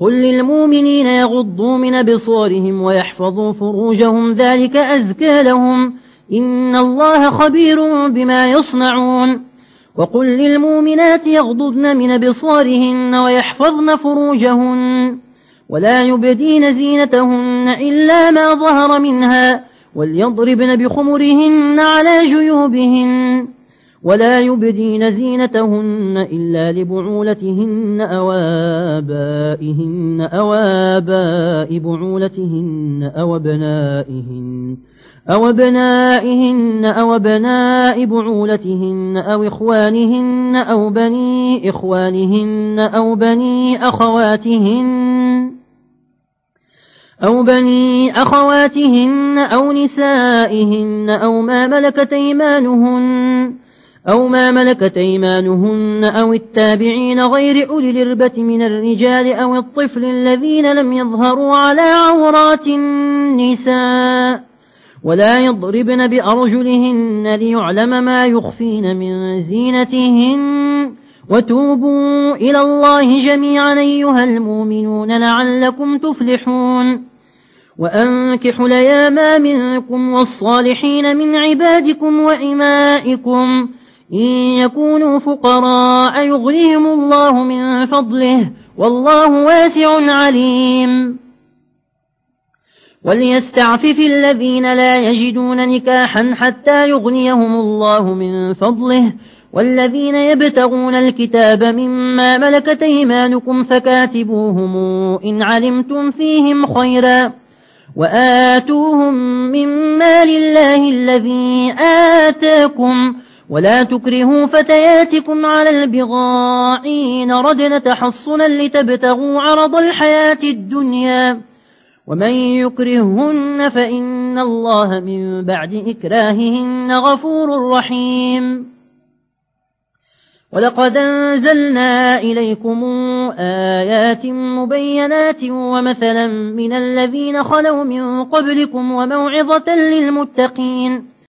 قل للمؤمنين يغضوا من بصورهم ويحفظوا فروجهم ذلك أزكى لهم. إن الله خبير بما يصنعون. وقل للمؤمنات يغضضن من بصارهن ويحفظن فروجهن ولا يبدين زينتهن إلا ما ظهر منها وليضربن بخمرهن على جيوبهن. ولا يبدين زينتهن إلا لبعولتهن أو آبائهن أو آباء بعولتهن أو بنائهن أو بنائهن أو بناء بعولتهن أو إخوانهن أو بني إخوانهن أو بني أخواتهن أو بني أخواتهن أو نسائهن أو ما ملكت أيمانهن أو ما ملكت أيمانهن أو التابعين غير أولي الإربة من الرجال أو الطفل الذين لم يظهروا على عورات النساء ولا يضربن بأرجلهن ليعلم ما يخفين من زينتهن وتوبوا إلى الله جميعا أيها المؤمنون لعلكم تفلحون وأنكحوا لياما منكم والصالحين من عبادكم وإمائكم إن يكونوا فقراء يغنيهم الله من فضله والله واسع عليم. وليستعفف الذين لا يجدون نكاحا حتى يغنيهم الله من فضله. والذين يبتغون الكتاب مما ملكت أيمانكم فكاتبوهم إن علمتم فيهم خيرا. وآتوهم مما لله الذي آتاكم ولا تكرهوا فتياتكم على البغاء ردن تحصنا لتبتغوا عرض الحياة الدنيا. ومن يكرههن فإن الله من بعد إكراههن غفور رحيم. ولقد أنزلنا إليكم آيات مبينات ومثلا من الذين خلوا من قبلكم وموعظة للمتقين.